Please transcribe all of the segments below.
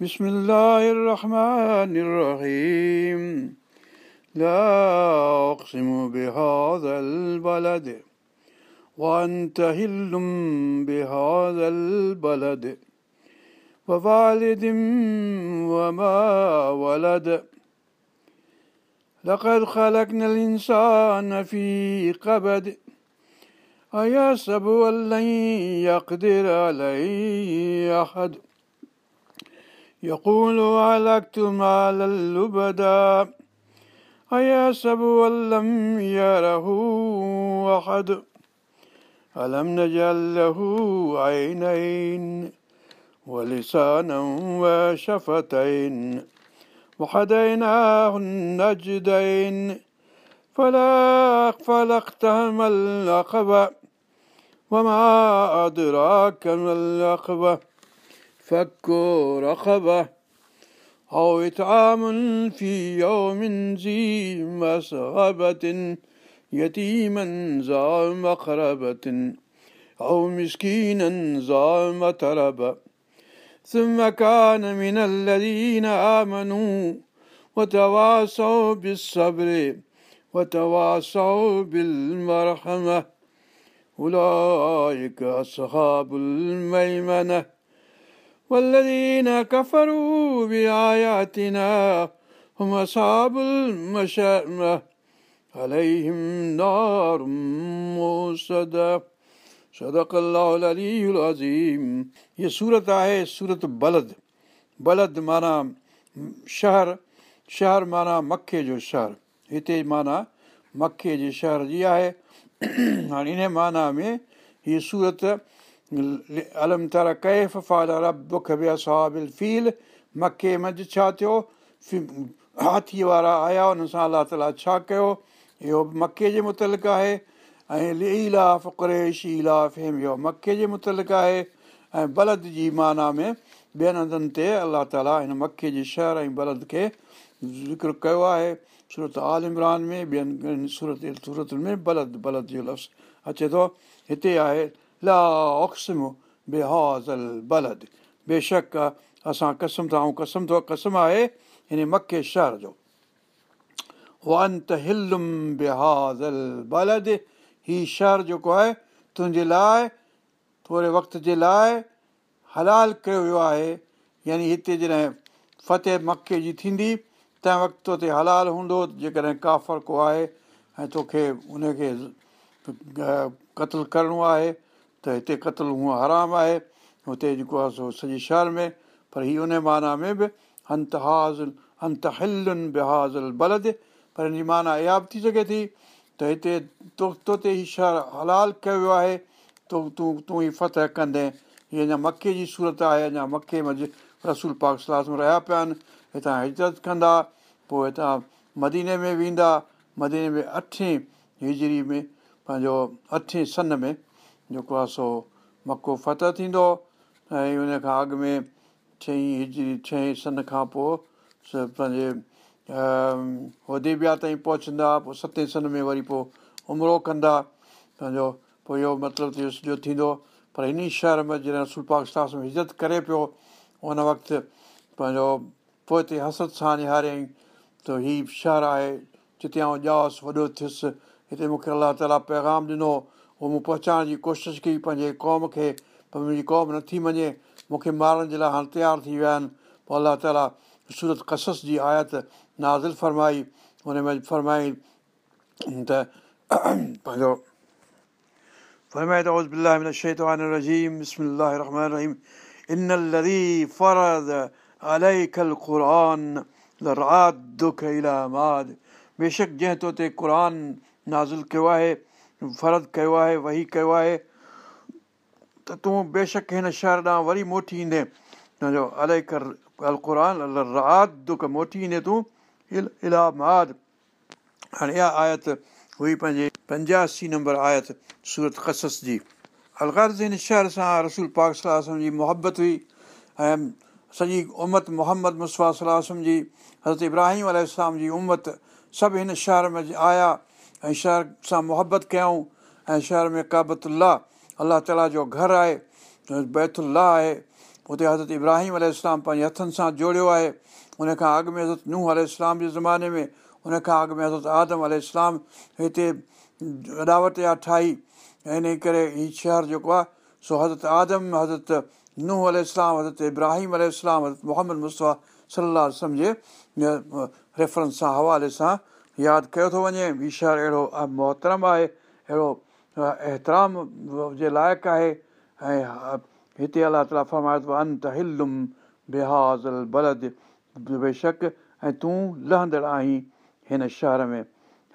بسم الله الرحمن الرحيم لا أقسم بهذا البلد وأنت هل بهذا البلد ووالد وما ولد لقد خلقنا الإنسان في قبد أيسب أن لن يقدر عليه أحد يقول علقت مال اللبدا أيحسب أن لم يره أحد ألم نجعل له عينين ولسانا وشفتين وحديناه النجدين فلا فلاقتهم العقبة وما أدراك ما العقبة فك رقبة أو إطعام في يوم ذي مسغبة يتيما ذا مقربة أو مسكينا ذا متربة ثم كان من الذين آمنوا وتواصوا بالصبر وتواصوا بالمرحمة أولئك أصحاب الميمنة هم صدق सूरत आहे सूरत بلد بلد माना शहर शहर माना मखीअ जो शहर हिते माना मख जे शहर जी आहे हाणे हिन माना में हीअ सूरत अलम अलमर कए फील मके मंझि छा थियो हाथीअ वारा आया हुन सां अलाह ताला छा कयो इहो मके जे मुतलिक़ आहे ऐं लीला फ़ुक़रे शिला फेम इहो मके जे मुतलिक़ आहे ऐं बलद जी माना में ॿियनि हंधनि ते अलाह ताला हिन मके जे शहर ऐं बलद खे ज़िक्र कयो आहे सूरत आल इमरान में ॿियनि सूरत सूरतुनि में बलद बलद जो लफ़्ज़ु अचे थो हिते आहे ला बेहाज़ल बलदि बेशक असां कसम था ऐं कसम थो कसम आहे हिन मके शहर जोलुम बेहाज़ल बलदि हीउ शहरु जेको आहे तुंहिंजे लाइ थोरे वक़्त जे लाइ हलाल कयो वियो आहे यानी हिते जॾहिं फ़तेह मके जी थींदी तंहिं वक़्तु तो हलाल हूंदो जेकॾहिं काफ़र को आहे ऐं तोखे उनखे क़तलु करिणो आहे त हिते क़तलु हूअं हराम आहे हुते जेको आहे सो सॼे शहर में पर हीअ उन माना में बि हंत हाज़ल हंत हिलनि बि हाज़ल बलदे पर हिनजी माना इहा बि थी सघे थी त हिते तो तो ते हीउ शहर हलाल कयो वियो आहे तो तूं तूं ई फतह कंदे हीअ अञा मके जी सूरत आहे अञा मके मंझि रसूल पाक स्वास रहिया पिया आहिनि हितां हिजरत कंदा पोइ हितां मदीने में वेंदा मदीने में अठे हिजरी में पंहिंजो अठे सन में जेको आहे सो मको फतह थींदो ऐं उन खां अॻु में चईं हिजरी छह सन खां पोइ पंहिंजे होदेबिया ताईं पहुचंदा पोइ सते सन में वरी पोइ उमिरो कंदा पंहिंजो पोइ इहो मतिलबु सॼो थींदो पर हिन शहर में जॾहिं रसूल में इज़त करे पियो उन वक़्तु पंहिंजो पोइ हिते हसरत सां निहारियईं त हीउ शहरु आहे जिते आउं ॼावसि वॾो थियुसि हिते मूंखे अलाह ताला पैगाम ॾिनो पोइ मूं पहुचाइण जी कोशिशि कई पंहिंजे क़ौम खे पर मुंहिंजी क़ौम नथी मञे मूंखे मारण जे लाइ हाणे तयारु थी विया आहिनि पोइ अलाह ताला सूरत कशस जी आयत नाज़िल फ़रमाई हुन में फ़रमाई त पंहिंजो इलाहद बेशक जंहिं तो ते क़ुर नाज़ुल कयो आहे फरद कयो आहे वही कयो आहे त तूं बेशक हिन शहर ॾांहुं वरी मोटी ईंदे अलाए कर अल अल रात दुख मोटी ईंदे तूं इल इलाहाबाद हाणे इहा आयत हुई पंहिंजे पंजासी नंबर आयत सूरत कसस जी अलगर्ज़ हिन शहर सां रसूल पाक सलाहु जी मुहबत हुई ऐं सॼी उमत मोहम्मद मुहम्मद सलाहु जी हज़रत इब्राहिम अल जी उमत सभु हिन शहर में आया ऐं शहर सां मुहबत कयूं ऐं शहर में काबतुल्ला अलाह ताला जो घरु आहे बैतुल्ला आहे उते हज़रत इब्राहिम अल पंहिंजे हथनि सां जोड़ियो आहे उन खां अॻु में हज़रत नूह अल जे ज़माने में उन खां अॻु में हज़रत आदम अल हिते रॾावत जा ठाही ऐं इन करे हीउ शहर जेको आहे सो हज़रत आदम हज़रत नू अलाम हज़रत इब्राहिम अल हज़रत मोहम्मद मुस्ता सलाहु सम्झे रेफरेंस सां हवाले सां यादि कयो थो वञे विशाल अहिड़ो मोहतरम आहे अहिड़ो एतिराम जे लाइक़ु आहे ऐं हिते अलाह ताला फरमाए थो अंत हिलुम बेहाज़ल बलद बेशक ऐं तूं लहंदड़ आहीं हिन शहर में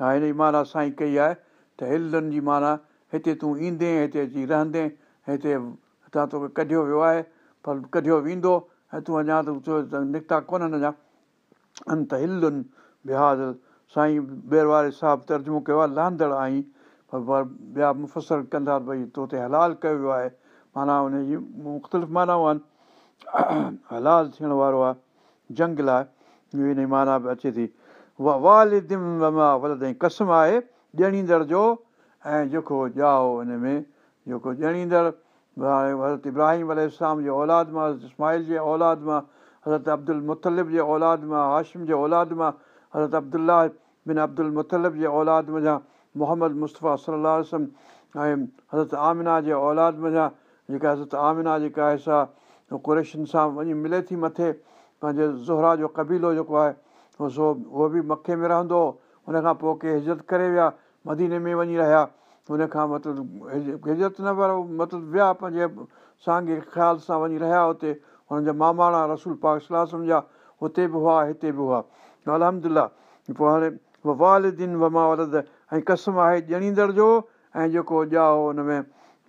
हा हिन जी माना साईं कई आहे त हिलनि जी माना हिते तूं ईंदे हिते अची रहंदे हिते हितां तोखे कढियो वियो आहे पर कढियो वेंदो ऐं तूं अञा त निकिता कोन्हनि अञा अंत हिलुनि बेहाज़ल साईं ॿेर वारे साहिबु तर्जुमो कयो आहे लहंदड़ आई पर ॿिया मुफ़सर कंदा भई तोते हलाल कयो वियो आहे माना उन जी मुख़्तलिफ़ माना आहिनि हलाल थियण वारो आहे जंग लाइ इन जी माना बि अचे थी कसम आहे ॼणींदड़ जो ऐं जेको ॼाओ हुन में जेको ॼणींदड़ हज़रत इब्राहिम अलाम जे औलाद मां इस्माहिल जे औलाद मां हज़रत अब्दुल मुतलिब जे औलाद मां हाशिम जे औलाद मां हज़रत अब्दुला बिन अब्दुल मुतलब जे औलाद मञा मोहम्मद मुस्तफ़ा सलाहु ऐं हज़रत आमिना जे औलाद मञा जेका हज़रत आमिना जेका आहे सा क़ुरेशन सां वञी मिले थी मथे पंहिंजे ज़ोहरा जो कबीलो जेको आहे सो उहो बि मखे में रहंदो हुओ हुन खां पोइ के हिजरत करे विया मदीने में वञी रहिया हुन खां मतिलबु हिजरत न पर मतिलबु विया पंहिंजे सांगे ख़्याल सां वञी रहिया हुते हुननि जा मामाणा रसूल पाक सलाह सम्झा हुते बि हुआ हिते बि हुआ अलहमदिल्ला पोइ हाणे वालदिन वलद ऐं कसम आहे ॼणींदड़ जो ऐं जेको ॼाओ हुन में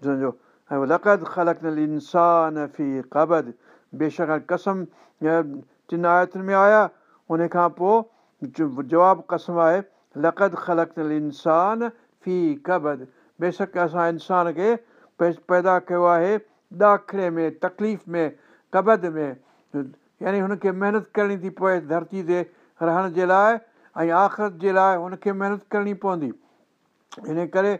सम्झो ऐं लक़द ख़लकियल इंसान फ़ी कबद बेशक कसम टिनि आयतुनि में आया उन खां पोइ जवाबु कसम आहे लक़द ख़लक़ियल इंसान फ़ी कबद बेशक असां इंसान खे पैदा कयो आहे ॾाखिड़े में तकलीफ़ में कबद में यानी हुनखे महिनत करणी थी पए धरती ते रहण जे लाइ ऐं आख़िरत जे लाइ हुनखे महिनत करणी पवंदी इन करे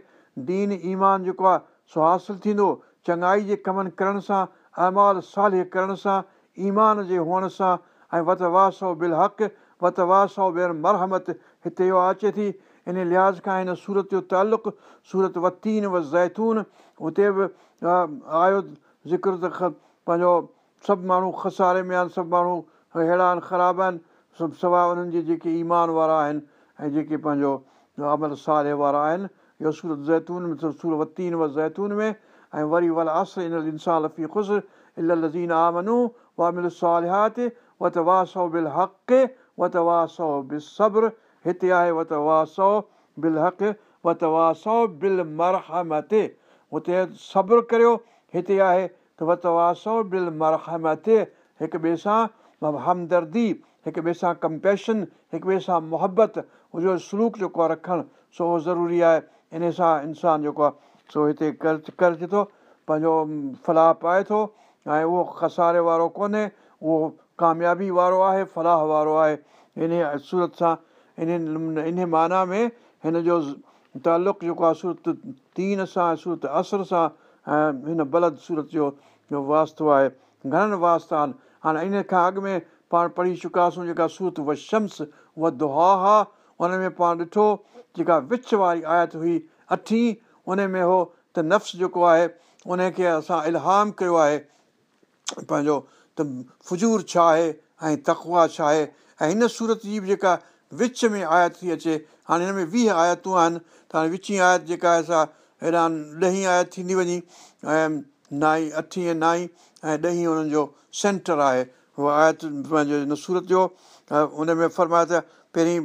दीन ईमान जेको आहे सो हासिलु थींदो चङाई जे कमनि करण सां अमाल साल करण सां ईमान जे हुअण सां ऐं वत वा सौ बिलहक़ व त वाह सौ ॿियण मरहमत हिते इहो अचे थी इन लिहाज़ खां हिन सूरत जो तालुक़ु सूरत वतीन व ज़ैतून हुते बि आयो ज़िक्र त पंहिंजो सभु माण्हू खसारे में आहिनि सभु माण्हू अहिड़ा आहिनि ख़राबु आहिनि सभु सवाइ उन्हनि जे जेके ईमान वारा आहिनि ऐं जेके पंहिंजो अमल सारे वारा आहिनि इहो सूरत ज़ैतून में सूरत वतीन व ज़ैतून में ऐं वरी वल आस इन इंसान लफ़ी ख़ुशि इलीन सब्र हिते आहे सब्र करियो हिते आहे मरहमत हिक ॿिए सां हमदर्दी हिक ॿिए सां कंपेशन हिक ॿिए सां मुहबत जो सलूक जेको आहे रखणु सो ज़रूरी आहे इन सां इंसानु जेको आहे सो हिते कर्ज कर्ज़ थो पंहिंजो फलाह पाए थो ऐं उहो खसारे वारो कोन्हे उहो कामयाबी वारो आहे फलाह वारो आहे इन सूरत सां इन इन माना में हिन जो तालुक़ु जेको आहे सूरत तीन सां सूरत असर सां ऐं हिन बलद सूरत जो वास्तो आहे घणनि वास्ता आहिनि हाणे इन खां अॻु में पाण पढ़ी चुकासीं जेका सूरत व शम्स व दुहा हा उन में पाण ॾिठो जेका विच वारी आयत हुई अठी उन में हो त नफ़्स जेको आहे उनखे असां इलहाम कयो आहे पंहिंजो त फजूर छा आहे ऐं तकवा छा आहे ऐं हिन सूरत जी बि जेका विच में आयत थी अचे हाणे हिन में वीह आयतूं आहिनि त हाणे विच ई आयत जेका आहे असां हेॾां ॾहीं आयत थींदी वञी ऐं नाई अठी ऐं नाई ऐं ॾहीं हुननि जो सेंटर आहे उहा आयत पंहिंजो हिन सूरत जो उन में फरमाए त पहिरीं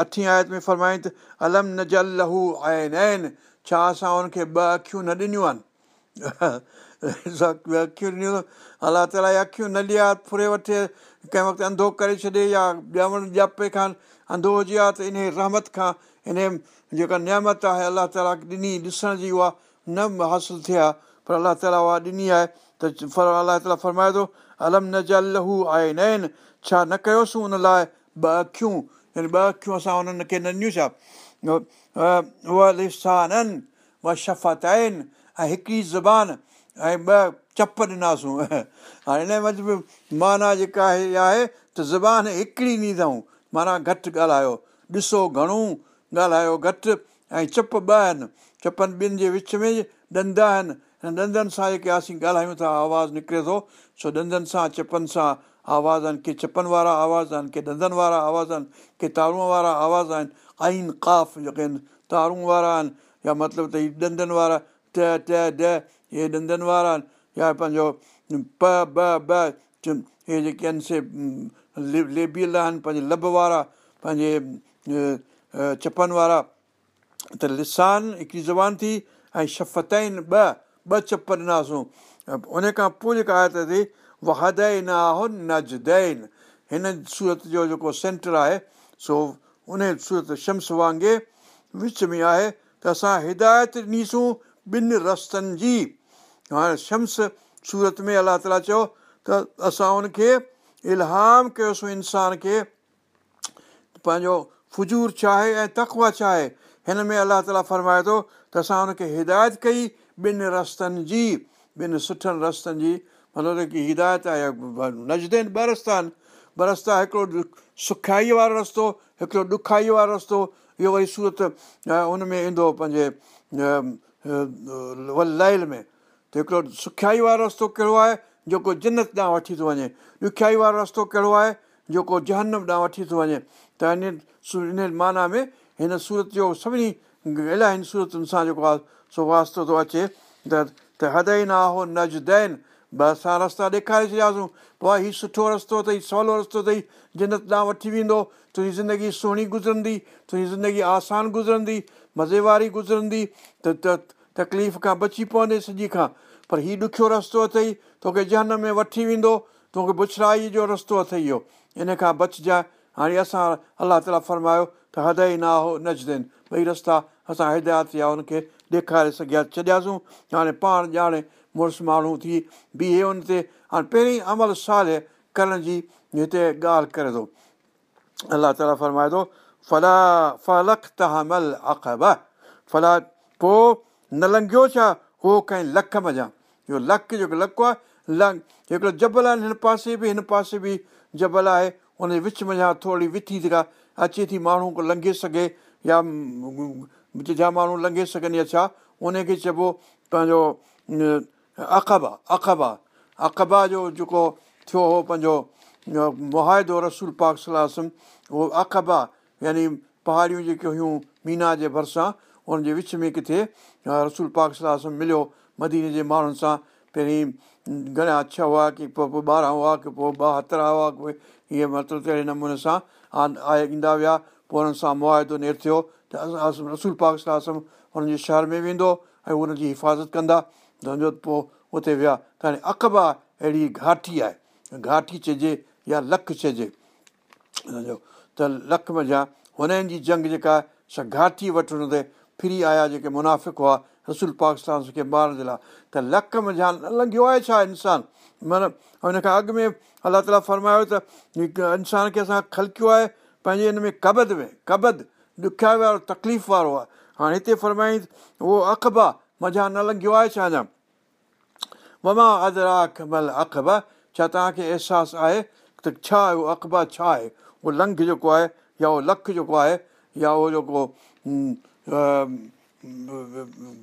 अठी आयत में फरमाईं त अलम न जल लहू आयन आहिनि छा असां हुनखे ॿ अख़ियूं न ॾिनियूं आहिनि अखियूं ॾिनियूं अलाह ताला ताली अख़ियूं न ॾियां फुरे वठे कंहिं वक़्तु अंधो करे छॾे या ॼमण ॼापे खां अंधो हुजे आहे त इन रहमत खां इन जेका नियामत आहे अलाह ताला ॾिनी ॾिसण जी उहा न हासिलु थिए आहे पर अलाह ताला उहा ॾिनी आहे त अलाह ताला फ़रमाए थो अलम न जल हू आहे न आहिनि छा न कयोसीं उन लाइ ॿ अखियूं यानी ॿ अख़ियूं असां उन्हनि खे न ॾिनियूं छा उहा लिसान आहिनि उहा शफ़त आहिनि ऐं हिकिड़ी ज़बान ऐं ॿ चप ॾिनासूं हाणे हिन वटि बि माना जेका आहे इहा आहे त ज़बान हिकिड़ी ॾींदऊं माना घटि ॻाल्हायो ॾिसो घणो ॻाल्हायो घटि ऐं चप ॿ आहिनि चपनि ॿिनि जे विच में ॾंदा आहिनि ऐं ॾंदनि सां जेके असीं ॻाल्हायूं था आवाज़ु निकिरे थो सो ॾंदनि सां चपनि सां आवाज़ आहिनि के चपनि वारा आवाज़ आहिनि के ॾंदनि वारा आवाज़ आहिनि के तारूं वारा आवाज़ आहिनि आइन काफ़ जेके आहिनि तारूं वारा आहिनि या मतिलबु त हीअ ॾंदनि वारा ट ॾ ॾ ॾे ॾंदनि वारा आहिनि या पंहिंजो प ॿ ॿ इहे जेके आहिनि से लेबियल आहिनि पंहिंजे लब वारा पंहिंजे चपनि वारा त लिसान हिकिड़ी ज़बान थी ऐं शफ़तैन ॿ ॿ चप ॾिनासूं उन खां पोइ जेका आयत ती वहा हिदय न आहे न जदैन हिन सूरत जो जेको सेंटर आहे सो उन सूरत शम्स वांगुरु विच में आहे त असां हिदायत ॾिनीसूं ॿिनि रस्तनि जी हाणे शम्स सूरत में अलाह ताला चयो त असां उनखे इलहाम कयोसीं इंसान खे पंहिंजो फजूर छा आहे ऐं तखवा छा आहे हिन में अलाह ताला फ़रमाए थो त असां हुनखे हिदायत कई ॿिनि रस्तनि जी ॿिनि सुठनि रस्तनि जी मतिलबु की हिदायत आहे नजदे ॿ रस्ता आहिनि ॿ रस्ता हिकिड़ो सुखियाई वारो रस्तो हिकिड़ो ॾुखाई वारो रस्तो इहो वरी सूरत में ईंदो पंहिंजे लयल में त हिकिड़ो सुखियाई वारो रस्तो कहिड़ो आहे जेको जिनत ॾांहुं वठी थो वञे ॾुखियाई वारो रस्तो कहिड़ो आहे जेको जहनम ॾांहुं वठी थो वञे त इन इन माना में हिन सूरत जो सभिनी इलाही सूरतुनि सां जेको आहे सो वास्तो थो अचे त त हद ई न हो नजदैन बसि असां रस्ता ॾेखारे छॾियासीं पोइ हीउ सुठो रस्तो अथई सवलो रस्तो अथई जिनत ॾांहुं वठी वेंदो तुंहिंजी ज़िंदगी सुहिणी गुज़रंदी तुंहिंजी ज़िंदगी आसान गुज़रंदी मज़े वारी गुज़रंदी त तकलीफ़ खां बची पवंदे सॼी खां पर हीउ ॾुखियो रस्तो अथई तोखे जहन में वठी वेंदो तोखे बुछराई जो रस्तो अथई इहो इन खां बचिजाए हाणे असां अलाह ताला फ़रमायो त हद ई न आ नजदनि भई रस्ता असां हिदायत या हुनखे ॾेखारे सघिया छॾियासीं हाणे पाण ॼाणे मुड़ुस माण्हू थी बीहे हुन ते हाणे पहिरीं अमल सारे करण जी हिते ॻाल्हि करे थो अलाह ताला फ़रमाए थो फला फलख त हमल अखब फला पोइ न लंघियो छा उहो कंहिं लख मञा इहो लख जेको लख आहे लंघ हिकिड़ो जबल आहे हिन पासे बि हिन पासे बि जबल आहे उन विच मञा थोरी विथी जेका अचे थी माण्हू को लंघे सघे या विच जा माण्हू लंघे सघनि या छा उनखे चइबो पंहिंजो अखबा अखबा अखबा जो जेको थियो हो पंहिंजो मुहिदो रसूल पाक सलाहु उहो अखबा यानी पहाड़ियूं जेके हुयूं मीना जे भरिसां उनजे विच में किथे रसूल पाक सलाहु मिलियो मदीने जे माण्हुनि सां पहिरीं घणा छह हुआ की पोइ पोइ ॿारहं हुआ की पोइ ॿ हुआ की इहे मतिलबु अहिड़े नमूने सां आया ईंदा विया पोइ उन्हनि सां मुआदो नेर थियो त असम रसूल पाकिस्तान आसम हुननि जे शहर में वेंदो ऐं हुनजी हिफ़ाज़त कंदा त पोइ हुते विया त हाणे अकबा अहिड़ी घाठी आहे घाठी चइजे या लख चइजे सम्झो त लखु मझां हुननि जी जंग जेका सभु घाठी वटि हुन ते फिरी आया जेके मुनाफ़िक हुआ रसूल पाकिस्तान खे मारण जे लाइ त लखु मझा न लंघियो आहे छा इंसानु माना हुन खां अॻु में अलाह ताला फरमायो त इंसान खे असां खलकियो आहे पंहिंजे हिन में कबद में कबद ॾुखिया विया तकलीफ़ वारो आहे हाणे हिते फरमाईंदसि उहो अखब आहे मज़ा न लंघियो आहे छा अञा ममा अदरा महिल अख़ब छा तव्हांखे अहसासु आहे त छा आहे उहो अकबा छा आहे उहो लंघ जेको आहे या उहो लख जेको आहे या उहो जेको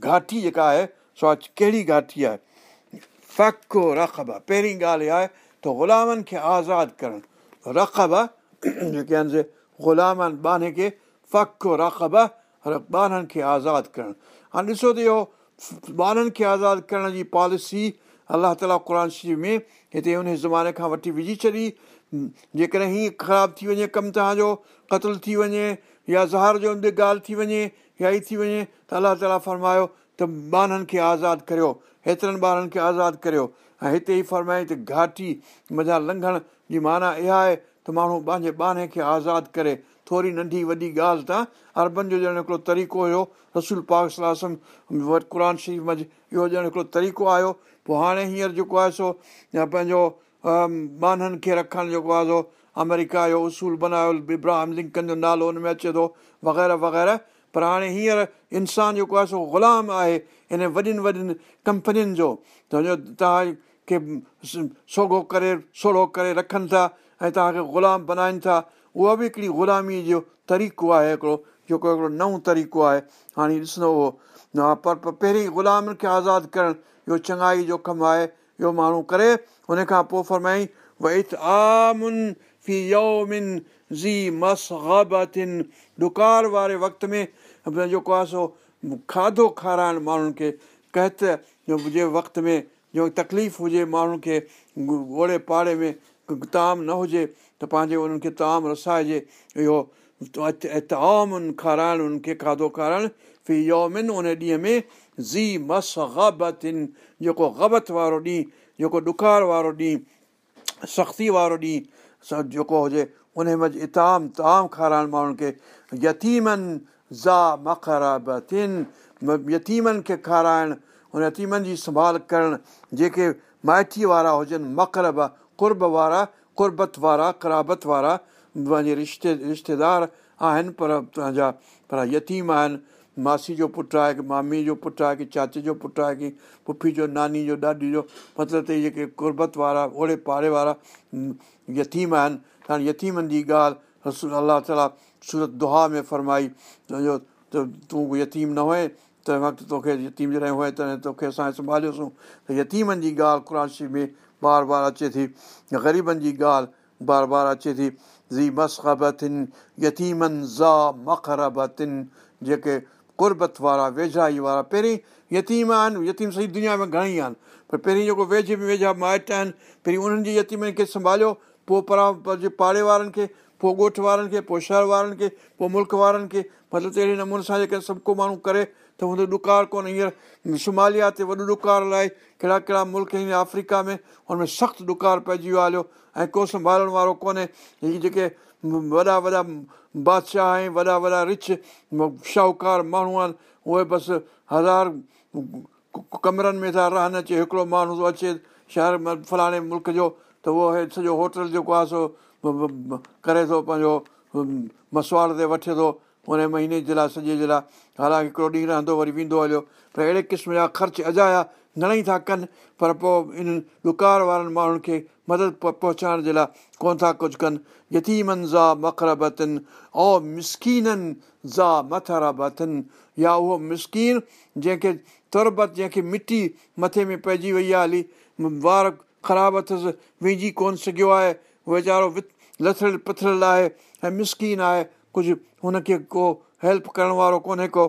घाठी जेका आहे सो कहिड़ी घाठी आहे रखब आहे पहिरीं ॻाल्हि इहा आहे त ग़ुलामनि खे आज़ादु करणु रखब आहे जेके आहिनि ग़ुलाम आहिनि बाने खे फ़खु राख़ब ॿारनि खे आज़ादु करणु हाणे ॾिसो त इहो ॿारनि खे आज़ादु करण जी पॉलिसी अलाह ताला क़ुर शरीफ़ में हिते हुन ज़माने खां वठी विझी छॾी जेकॾहिं हीअं ख़राबु थी वञे कमु तव्हांजो क़तलु थी वञे या ज़हार जो हंधि ॻाल्हि थी वञे या ई थी वञे त अलाह ताला फ़रमायो त ॿारनि खे आज़ादु करियो हेतिरनि ॿारनि खे आज़ादु करियो ऐं हिते ई फ़रमाए त घाटी मज़ा लंघण जी माना इहा आहे त माण्हू पंहिंजे बाने खे आज़ादु करे थोरी नंढी वॾी ॻाल्हि त अरबनि जो ॼण हिकिड़ो तरीक़ो हुयो रसूल पाक सलम वटि क़ुर शरीफ़ मज़ इहो ॼण हिकिड़ो तरीक़ो आयो पोइ हाणे हींअर जेको आहे सो पंहिंजो बाननि खे रखणु जेको आहे सो अमेरिका जो उसूल बनायो इब्राहिम लिंकन जो नालो हुन में अचे थो वग़ैरह वग़ैरह पर हाणे हींअर इंसानु जेको आहे सो ग़ुलाम आहे हिन वॾियुनि वॾियुनि कंपनियुनि जो त तव्हांखे सोगो करे सोड़ो करे रखनि था ऐं तव्हांखे ग़ुलाम बनाइनि था उहा बि हिकिड़ी ग़ुलामीअ जो तरीक़ो आहे हिकिड़ो जेको हिकिड़ो नओं तरीक़ो आहे हाणे ॾिसंदो हा पर पहिरीं ग़ुलामनि खे आज़ादु करणु इहो चङाई जो कमु आहे इहो माण्हू करे हुन खां पोइ फरमाईं भई आमुन फी योमिन ज़ी योसा ॾुकार वारे वक़्त में जेको आहे सो खाधो खाराइणु माण्हुनि खे कहत त जे वक़्त में जो तकलीफ़ हुजे माण्हुनि खे ओड़े पाड़े में ताम न हुजे त पंहिंजे उन्हनि खे ताम रसाइजे इहो इताम खाराइण उन्हनि खे खाधो खाराइणु फी योमिन उन ॾींहं में ज़ी मस ग़ जेको ग़बत वारो ॾींहुं जेको ॾुखार वारो ॾींहुं सख़्ती वारो ॾींहुं जेको हुजे उन उनमें इताम ताम खाराइण माण्हुनि खे यतीमनि ज़ा मक़रब यतीमनि खे खाराइणु उन यतीमनि जी संभाल करणु जेके माइटी वारा हुजनि मखरब कुर्ब वारा क़ुर्बत वारा कराबत वारा पंहिंजे रिश्ते रिश्तेदार आहिनि पर तव्हांजा पर यतीम आहिनि मासी जो पुटु आहे की मामी जो पुटु आहे की चाचे जो पुटु आहे की पुफी जो नानी जो ॾाॾी जो मतिलबु त जेके क़ुर्बत वारा ओड़े पाड़े वारा यतीम आहिनि हाणे यतीमनि जी ॻाल्हि रसूल अलाह ताला सूरत दुआ में फ़रमाई त तूं यतीम न हुए तंहिं वक़्तु तोखे यतीम जॾहिं हुए तॾहिं तोखे असां संभालियोसीं त यतीमनि जी ॻाल्हि क़ुरशी में बार बार अचे थी ग़रीबनि जी ॻाल्हि बार बार अचे थी ज़ी मसबतिन यतीमन ज़ा मखरबतिन जेके कुर्बत वारा वेझाई वारा पहिरीं यतीम आहिनि यतीम सॼी दुनिया में घणेई आहिनि पर पहिरीं जेको वेझे में वेझा माइट आहिनि पहिरीं उन्हनि जी यतीमनि खे संभालियो पोइ परा जे पाड़े वारनि खे पोइ ॻोठ वारनि खे पोइ शहर वारनि खे पोइ मुल्क़ वारनि खे मतिलबु त अहिड़े नमूने सां जेके सभु को माण्हू करे त हुनजो ॾुकार कोन्हे हींअर शुमालिया ते वॾो ॾुकार लाइ कहिड़ा कहिड़ा मुल्क अफ्रीका में हुन में सख़्तु ॾुकार पइजी वियो हलियो ऐं को संभालण वारो कोन्हे हीअ जेके वॾा वॾा बादशाह ऐं वॾा वॾा रिच शाहूकार माण्हू आहिनि उहे बसि हज़ार कमरनि में था रहनि अचे हिकिड़ो माण्हू थो अचे शहर में फलाणे मुल्क़ जो त उहो हे सॼो होटल जेको आहे सो करे थो पंहिंजो मसुवाड़ ते वठे थो हुन महीने जे लाइ सॼे जे लाइ हालांकि हिकिड़ो ॾींहुं रहंदो वरी वेंदो हलियो पर अहिड़े क़िस्म जा ख़र्च अजाया घणेई था कनि पर पोइ इन्हनि लुकार वारनि माण्हुनि खे मदद पहुचाइण जे लाइ कोन था कुझु कनि यतीमनि जा मखरब अथनि ओ मिसकिननि जा मथर या उहो मिसकीन जंहिंखे तुरबत जंहिंखे मिटी मथे में पइजी वई आहे हली वार ख़राबु अथसि विझी कोन सघियो आहे वीचारो वित लथड़ियल पथरियल आहे ऐं मिसकीन आहे कुझु हुनखे को हेल्प करण वारो कोन्हे को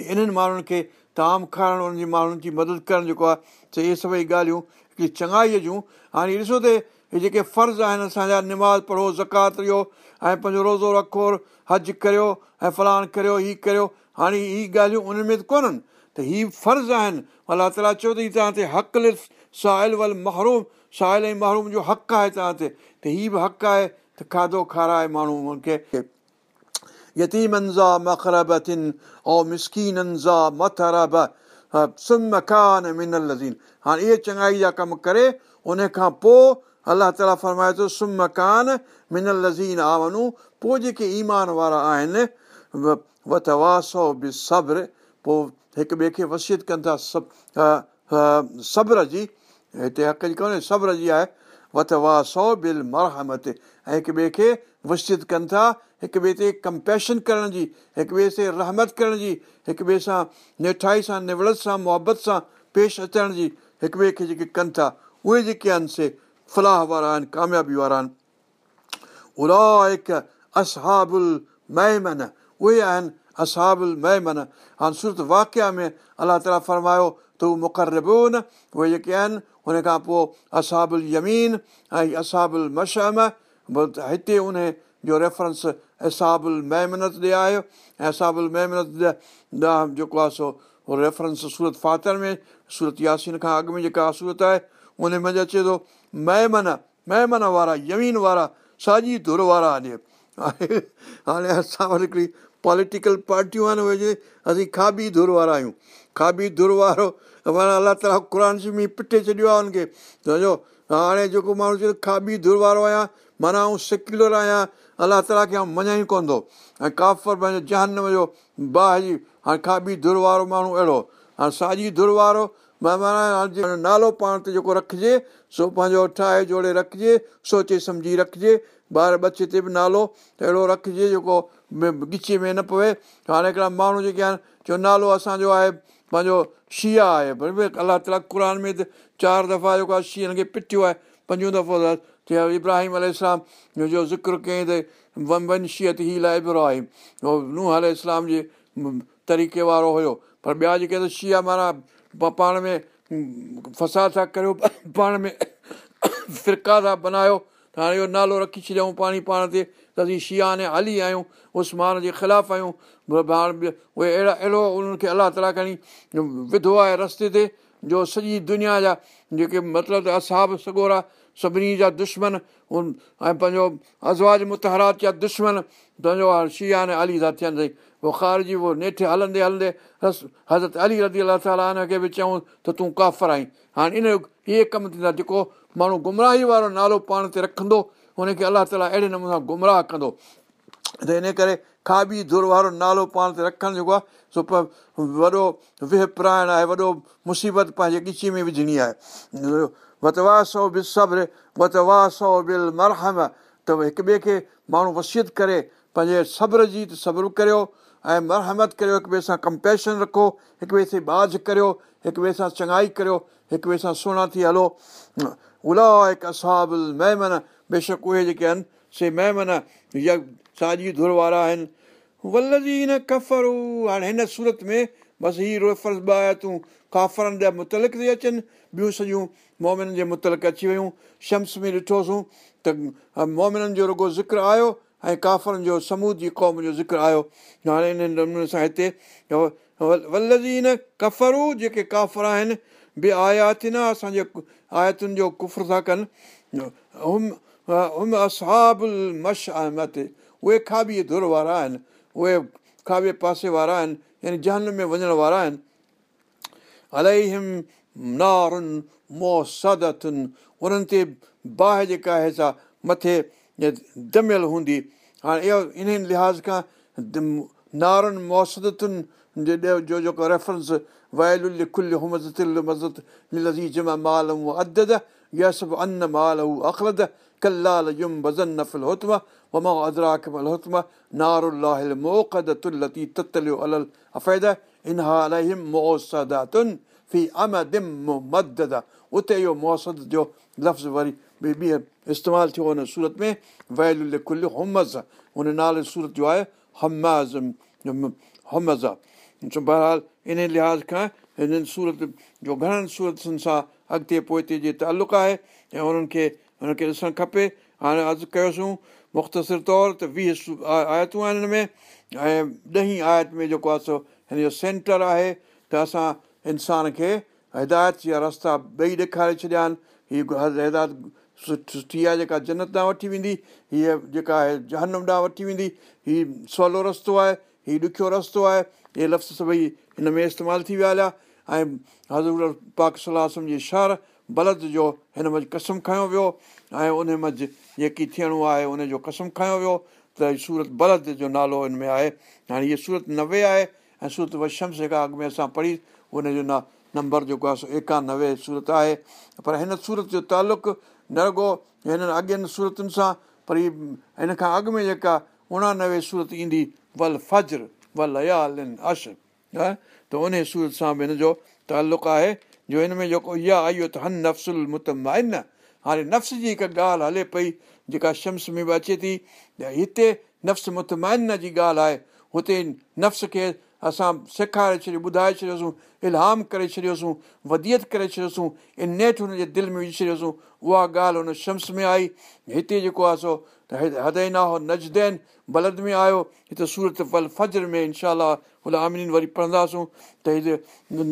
इन्हनि माण्हुनि खे ताम खाइणु उन्हनि जे माण्हुनि जी मदद करणु जेको आहे त इहे सभई ॻाल्हियूं हिकिड़ी चङाईअ जूं हाणे ॾिसो त इहे जेके फर्ज़ आहिनि असांजा निमाज़ पढ़ो ज़कात ॾियो ऐं पंहिंजो रोज़ो रखो हज करियो ऐं फलाण करियो हीअ करियो हाणे हीअ ॻाल्हियूं उन्हनि में त कोन्हनि त हीअ फ़र्ज़ आहिनि अलाह ताला चयो त हीअ तव्हां ते हक़ु साहिल वल महरूम साहिल ऐं महरूम जो हक़ु आहे तव्हां ते त हीअ बि हक़ु आहे त खाधो खाराए माण्हू उनखे इहे चङाई जा कम करे उन खां पोइ अलाह ताला फरमाए थो जेके ईमान वारा आहिनि सब्र पोइ हिकु ॿिए खे वर्षिद कनि था सब्र जी हिते हक़ जी कोन्हे सब्र जी आहे हिकु ॿिए खे वर्षिद कनि था हिक ॿिए ते कंपेशन करण जी हिक ॿिए ते रहमत करण जी हिक ॿिए सां निठाई सां निवड़त सां मुहबत सां पेश अचण जी हिक ॿिए खे जेके कनि था उहे जेके आहिनि से फलाह वारा आहिनि कामयाबी वारा आहिनि उला असहाबुल उहे आहिनि असहाबुल हाणे सूरत वाकिया में अलाह ताला फरमायो त उहे मुक़ररबो न उहे जेके आहिनि हुन खां पोइ असहाबुल यमीन ऐं असहाबुल मशम हिते उन जो रेफरेंस असाबु महमनत ॾे आयो ऐं असाबु महमनत ॾे जेको आहे सो रेफरेंस सूरत फातर में सूरत यासीन खां अॻु में जेका सूरत आहे उन में अचे थो महमन महमन वारा यमीन वारा साॼी धुर वारा ॾे हाणे असां वटि हिकिड़ी पॉलिटिकल पार्टियूं आहिनि उहे असीं खाॿी धुर वारा आहियूं खाॿी धुर वारो माना अलाह ताला क़ुर में पिटे छॾियो आहे हुनखे सम्झो हाणे जेको माण्हू चयो खाॿी धुर वारो आहियां माना आऊं सेक्युलर आहियां अलाह ताला खे मञा ई कोन थो ऐं काफ़र पंहिंजो जहान जो बाह जी हाणे खाॿी वारो माण्हू अहिड़ो हाणे साॼी धुर वारो नालो पाण ते जेको रखिजे सो पंहिंजो ठाहे जोड़े रखिजे सोचे सम्झी रखिजे ॿार बच्चे ते बि नालो अहिड़ो रखिजे जेको ॻिचे में न पवे हाणे हिकिड़ा माण्हू जेके आहिनि जो नालो असांजो आहे पंहिंजो शीआ आहे बराबरि अलाह ताला क़ुर में त चारि दफ़ा जेको आहे शिहनि खे पिटियो आहे पंजो दफ़ो इब्राहिम अलसलाम जो ज़िक्र कयईं त वन वंशियत हीउ लाइब्रो आहे उहो नूह अलाम जे तरीक़े वारो हुयो पर ॿिया जेके त शीआ माना पाण में फसाद था करियो पाण में फिरका था बनायो त हाणे इहो नालो रखी छॾियऊं पाणी पाण ते त असीं शीआ अने हली आहियूं उस्मान जे ख़िलाफ़ु आहियूं हाणे उहे अहिड़ा अहिड़ो उन्हनि खे अलाह ताला खणी विधो आहे रस्ते ते जो सॼी दुनिया जा जेके मतिलबु असाब सगोरा सभिनी जा दुश्मन हुन ऐं पंहिंजो अज़वाज मुतहरात जा दुश्मन पंहिंजो हर शिया ने अली था थियनि ताईं जी उहो नेठि हलंदे हलंदे रस हज़रत अली रज़ी अलाह ताला हिन खे बि चऊं त तूं काफ़र आहीं हाणे इन इहे कमु थींदा जेको माण्हू गुमराही वारो नालो पाण ते रखंदो हुनखे अलाह ताला अहिड़े नमूने सां गुमराह कंदो त इन करे खाॿी धुर वारो नालो पाण ते रखणु जेको आहे सो वॾो विहपरायण आहे वॾो मुसीबत पंहिंजे ॻिची में विझणी आहे बि सब्र बिल मरहम त हिक ॿिए खे माण्हू वसियत करे पंहिंजे सब्र जी सब्र करियो ऐं मरहमत करियो हिक ॿिए सां कंपेशन रखो हिक ॿिए सां बाज़ करियो हिक ॿिए सां चङाई करियो हिक ॿिए सां सुहिणा थी हलो असाबल उलाकन बेशक उहे जेके आहिनि से या साॼी धुर वारा आहिनि हाणे हिन सूरत में बसि हीअ ॿ आया तूं काफ़रनि जा मुतलिक़ थी अचनि ॿियूं सॼियूं मोमिननि जे मुतलिक़ अची वियूं शम्स में ॾिठोसीं त मोमिननि जो रुगो ज़िक्र आयो ऐं काफ़रनि जो समूद जी क़ौम जो ज़िक्र आयो हाणे इन नमूने सां हिते वल्लदी कफ़रू जेके काफ़र आहिनि बि आयातिन असांजे आयातुनि जो कुफर था कनि असाबुल मश आहे उहे खाॿी धुर वारा आहिनि उहे खाॿे पासे वारा आहिनि यानी जहन में वञण वारा आहिनि अलाई हिम नार मोसतन उन्हनि ते बाहि जेका आहे छा मथे दमियलु हूंदी हाणे इहो इन लिहाज़ खां नार मोसदतुनि जो जेको रेफरेंस वायल हुज़ मज़ी जमा माल दस अन माल युम भज़न नफ़ु होतुमा वमाज़मा नाराहिती अल फी अमदा उते इहो मौसद जो लफ़्ज़ वरी ॿीहर इस्तेमालु थियो हुन सूरत में वैल वैल्यू हुमज़ हुन नाले सूरत जो आहे हमाज़ हमज़ बहरहाल इन लिहाज़ खां हिननि सूरत जो घणनि सूरतनि सां अॻिते पोइते जे तालुक़ु आहे ऐं उन्हनि खे हुनखे ॾिसणु खपे हाणे अर्ज़ु कयोसीं मुख़्तसिर तौर ते वीह आयतूं आहिनि हिन में ऐं ॾहीं आयत में जेको आहे सो हिन जो सेंटर आहे त असां इंसान खे हिदायत जा रस्ता ॿई ॾेखारे छॾिया आहिनि हीअ हिदायत सुठी आहे जेका जनत ॾांहुं वठी वेंदी हीअ जेका आहे जहनम ॾांहुं वठी वेंदी हीअ सवलो रस्तो आहे हीअ ॾुखियो रस्तो आहे इहे लफ़्ज़ सभई हिन में इस्तेमालु थी विया हलिया ऐं हज़र पाक सलाह जी शहर बलद जो हिन मंझि कसम खयो वियो ऐं उन मंझि जेकी थियणो आहे उनजो कसम खयो वियो त सूरत बलद जो नालो हिन में आहे हाणे हीअ सूरत नवे आहे ऐं सूरत वशम्स जेका अॻु में असां पढ़ी उनजो ना नंबर जेको आहे सो एकानवे सूरत आहे पर हिन सूरत जो तालुक़ु नरगो हिननि अॻियुनि सूरतुनि सां पर हीअ हिन खां अॻु में जेका उणानवे सूरत ईंदी वल फज्र वलयाल इन अश त उन सूरत सां बि हिन जो तालुक़ु आहे जो हिन में जेको इहा आई आहे त हन नफ़्स मुतमाइन हाणे नफ़्स जी हिकु ॻाल्हि हले पई जेका शम्स में बि अचे थी ऐं हिते नफ़्स मुतमाइन जी ॻाल्हि आहे हुते नफ़्स खे असां सेखारे छॾियो ॿुधाए छॾियोसीं इलाम करे छॾियोसीं वदीअ करे छॾियोसीं इनेठि हुनजे दिलि में विझी छॾियोसीं उहा ॻाल्हि हुन शम्स में आई हिते जेको आहे सो हदा नजदेन बलद में आयो हिते सूरत बल फज्र में इनशा ग़ुलामिन वरी पढ़ंदासीं त हुन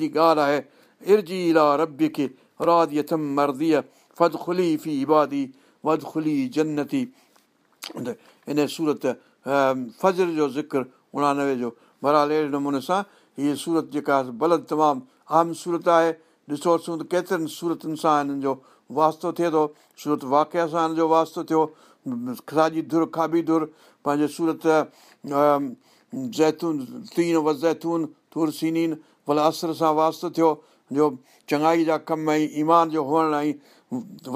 जी ॻाल्हि आहे इर जीला रब खे फी इबादी जन्नती इन सूरत फज़र जो ज़िक्र उणानवे जो बरहाल अहिड़े नमूने सां हीअ सूरत जेका बलद तमामु आम सूरत आहे ॾिसो ॾिसोसीं त केतिरनि सूरतनि सां हिननि जो वास्तो थिए थो सूरत वाकिया सां हिन जो वास्तो थियो साॼी धुर खाॿी धुर पंहिंजे सूरत ज़ैतून तीन व ज़ैतून थूर सीनीन भला असर सां वास्तो थियो जो चङाई जा कम ऐं ईमान जो हुअणु ऐं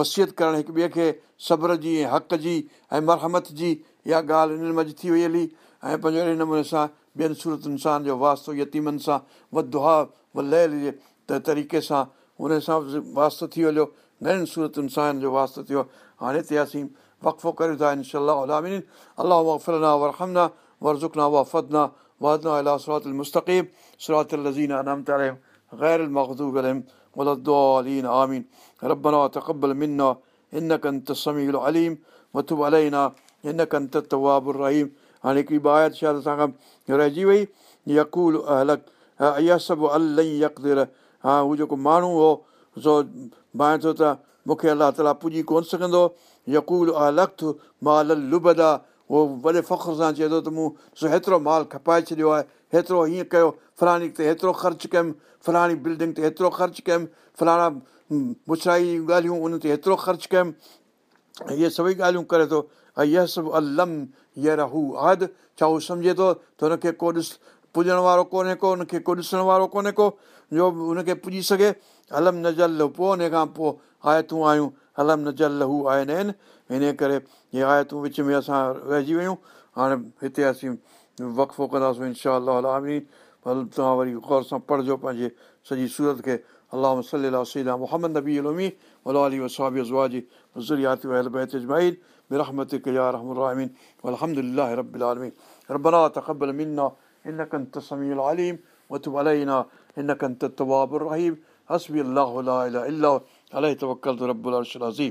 वसियत करणु हिकु ॿिए खे सब्र जी ऐं हक़ जी ऐं मरहमत जी इहा ॻाल्हि हिननि मंझि थी वई हली ऐं पंहिंजे अहिड़े नमूने सां ॿियनि सूरतुनिसाहनि जो वास्तो यतीमनि सां व व लहल जे तरीक़े सां उन हिसाब वास्तो थी वियो हलियो घणनि सूरतुनिसान जो वास्तो थियो हाणे त असीं वकफ़ो करियूं था इनशाहन अलाह वाफ़िलना वर हमना वर झुकना वाफ़तना वाज़ना अला सरातक़ीब सरआातना अल तालमरुमूबल आमीन रबन तक़बल मिन हिन कन तसमी उललीम वतु अला हिन कनि त त रहीम हाणे हिकिड़ी बाहि शायदि असांखां रहिजी वई यकूल अलक इहा सभु अल लही हा हू जेको माण्हू हो सो बां थो त मूंखे अलाह ताला पुॼी कोन सघंदो यकूल अलॻि माल अल उहो वॾे फ़ख्रु सां चए थो त मूं सो हेतिरो माल खपाए छॾियो आहे हेतिरो हीअं कयो फलाणी ते हेतिरो ख़र्चु कयुमि फलाणी बिल्डिंग ते हेतिरो ख़र्चु कयुमि फलाणा मुछाई ॻाल्हियूं उन ते हेतिरो ख़र्चु कयुमि इहे सभई ॻाल्हियूं करे थो अलम यार हू आदि छा हू सम्झे थो त हुनखे को ॾिस पुॼण वारो कोन्हे को हुनखे को ॾिसण वारो कोन्हे को जो हुनखे पुॼी सघे अलम न जल पोइ हुन खां पोइ आयतूं आयूं अलम न जल लू आयन हिन करे इहे आयतूं विच में असां रहिजी वियूं हाणे हिते असीं वक़फ़ो कंदासीं इनशा अल तव्हां वरी गौर सां पढ़जो पंहिंजे सॼी सूरत खे अलाह अलाम स मोहम्मद नबी अलमी अलाह वसाबी अलोली जी برحمتك يا رحم الراحمين والحمد لله رب العالمين ربنا تقبل منا إنك أنت السميع العليم وتب علينا إنك أنت التواب الرحيم حسبي الله لا إله إلا هو عليه توكلت رب العرش العظيم